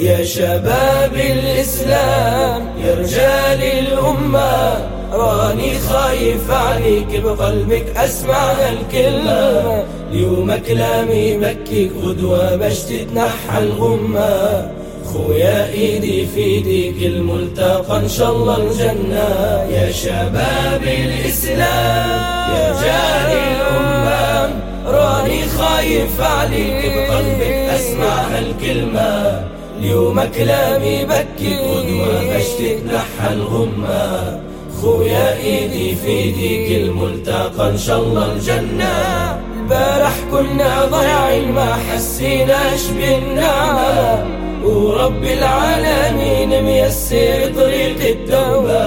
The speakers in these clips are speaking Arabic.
يا شباب الإسلام يا رجال الأمة راني خايف عليك بقلبك أسمع هالكلمة. اليوم كلامي بكيك غدوة باش تتنحى الغمة. خويا إيدي في إيديك الملتقى إن شاء الله الجنة. يا شباب الإسلام يا رجال الامة راني خايف عليك بقلبك أسمع هالكلمة. اليوم كلامي بكي قدوة باش تتنحى الغمة. خويا إيدي في ايديك الملتقى إن شاء الله الجنة. البارح كنا ضايعين ما حسيناش بالنعمة ورب العالمين ميسر طريق التوبة.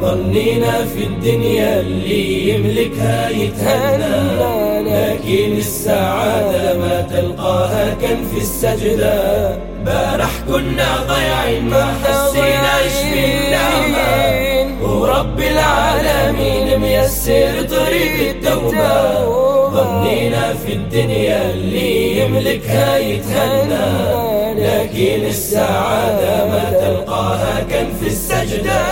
ظنينا في الدنيا اللي يملكها يتهنى. لكن السعادة ما تلقاها كان في السجدة. بارح كنا ضايعين ما حسيناش بالنعمة ورب العالمين ميسر طريق التوبة. ظنينا في الدنيا اللي يملكها يتهنى. لكن السعادة ما تلقاها كان في السجدة.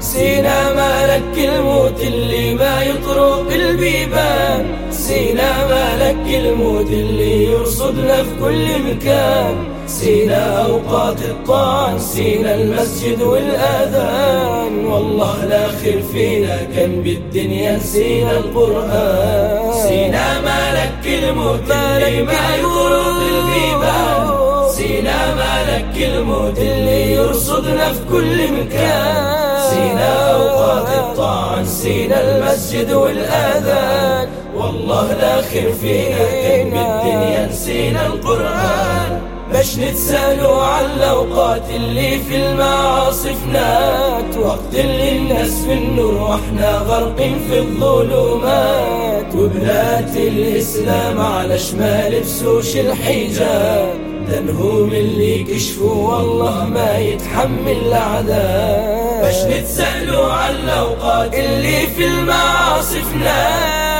سينا مالك الموت اللي ما يطرق البيبان. سينا مالك الموت اللي يرصدنا في كل مكان. سينا أوقات الطعن سينا المسجد والآذان. والله لا خير فينا كان بالدنيا نسينا القرآن. سينا مالك الموت اللي ما يطرق البيبان سينا مالك الموت اللي يرصدنا في كل مكان. سينا أوقات الطعن سينا المسجد والآذان. والله لا خير فينا كان بالدنيا نسينا القرآن. باش نتسالوا على الأوقات اللي في المعاصي فنات وقت اللي الناس في النور وإحنا غرقين في الظلمات. وبنات الإسلام على شمال بسوش الحجاب. دنهم اللي كشفوا والله ما يتحمل العذاب. باش نتسألوا على الأوقات اللي في المعاصي فنات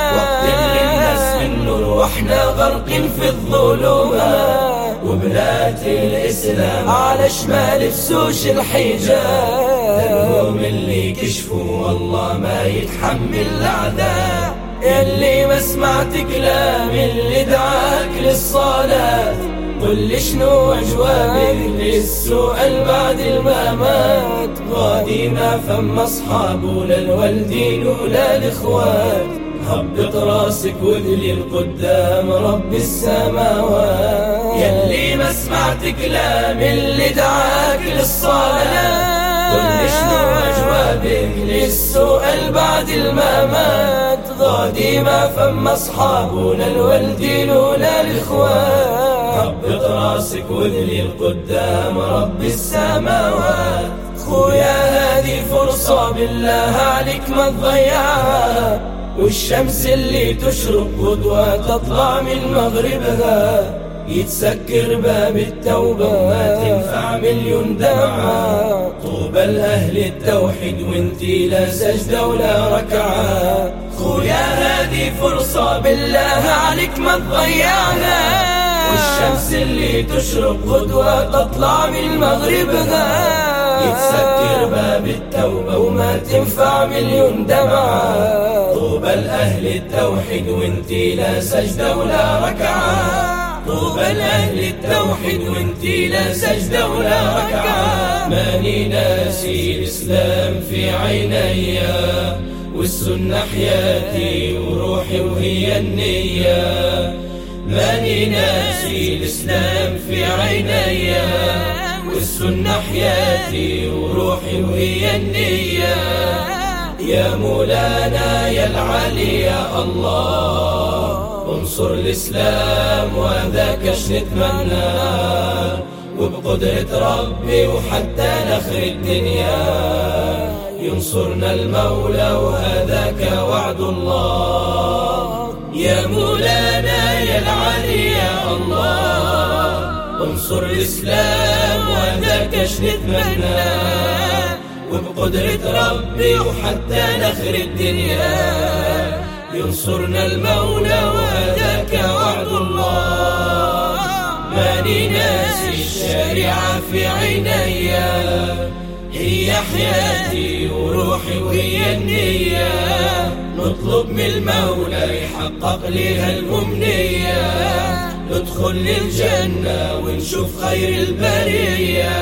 وإحنا غرقين في الظلمات وبنات الإسلام على شمال بسوش الحجاب دنهم اللي كشفوا والله ما يتحمل العذاب اللي ما سمعت كلام اللي دعاك للصلاة. قل لي شنو جوابك للسؤال بعد الممات غادي ما فم اصحاب ولا الوالدين ولا الإخوات. هبط راسك ودلي القدام رب السماوات. يلي ما سمعت كلام اللي دعاك للصلاة. قل شنو جوابك للسؤال بعد الممات؟ غادي ما فم اصحاب ولا الوالدين ولا الاخوات هبط راسك وذلي القدام رب السماوات. خويا هذه فرصة بالله عليك ما تضيعها. والشمس اللي تشرق غدوة تطلع من مغربها يتسكر باب التوبة تنفع مليون دمعة. طوبى لأهل التوحيد وانتي لا سجدة ولا ركعة. خويا هذه فرصة بالله عليك ما تضيعها. والشمس اللي تشرق غدوة تطلع من مغربها. يتسكر باب التوبة وما تنفع مليون دمعة. طوبى لأهل التوحيد وانتي لا سجدة ولا ركعة. طوبى لأهل التوحيد وانتي لا سجدة ولا ركعة. ماني ناسي الإسلام في عيني. والسنة حياتي وروحي وهي النية. ماني ناسي الإسلام في عيني. والسنة حياتي وروحي وهي النية. يا مولانا يا العلي يا الله انصر الإسلام وذاك نتمنى وبقدرة ربي وحتى نخر الدنيا. ينصرنا المولى وهذاك وعد الله. يا مولانا انصر الإسلام وذاك نتمنى وبقدرة ربي وحتى نخر الدنيا. ينصرنا المولى وهذاك وعد الله. ماني ناسي الشريعة في عيني. هي حياتي وروحي وهي النية. نطلب من المولى يحقق لي هالأمنية ندخل للجنة ونشوف خير البرية.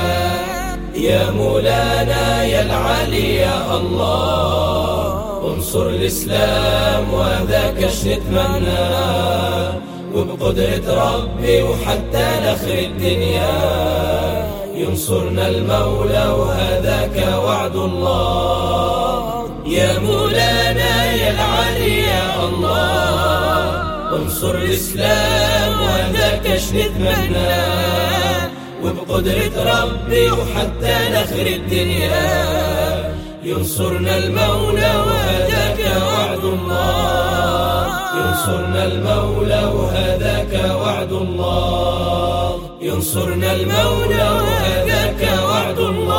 يا مولانا يا العلي يا الله انصر الإسلام وذاك نتمنى. وبقدرة ربي وحتى لآخر الدنيا. ينصرنا المولى وهذاك وعد الله. يا مولانا يا العلي يا الله انصر الإسلام وهذاك اش نتمنى وبقدرة ربي وحتى لآخر الدنيا. ينصرنا المولى وهذاك وعد الله. ينصرنا المولى وهذاك وعد الله. ينصرنا المولى وهذاك وعد الله.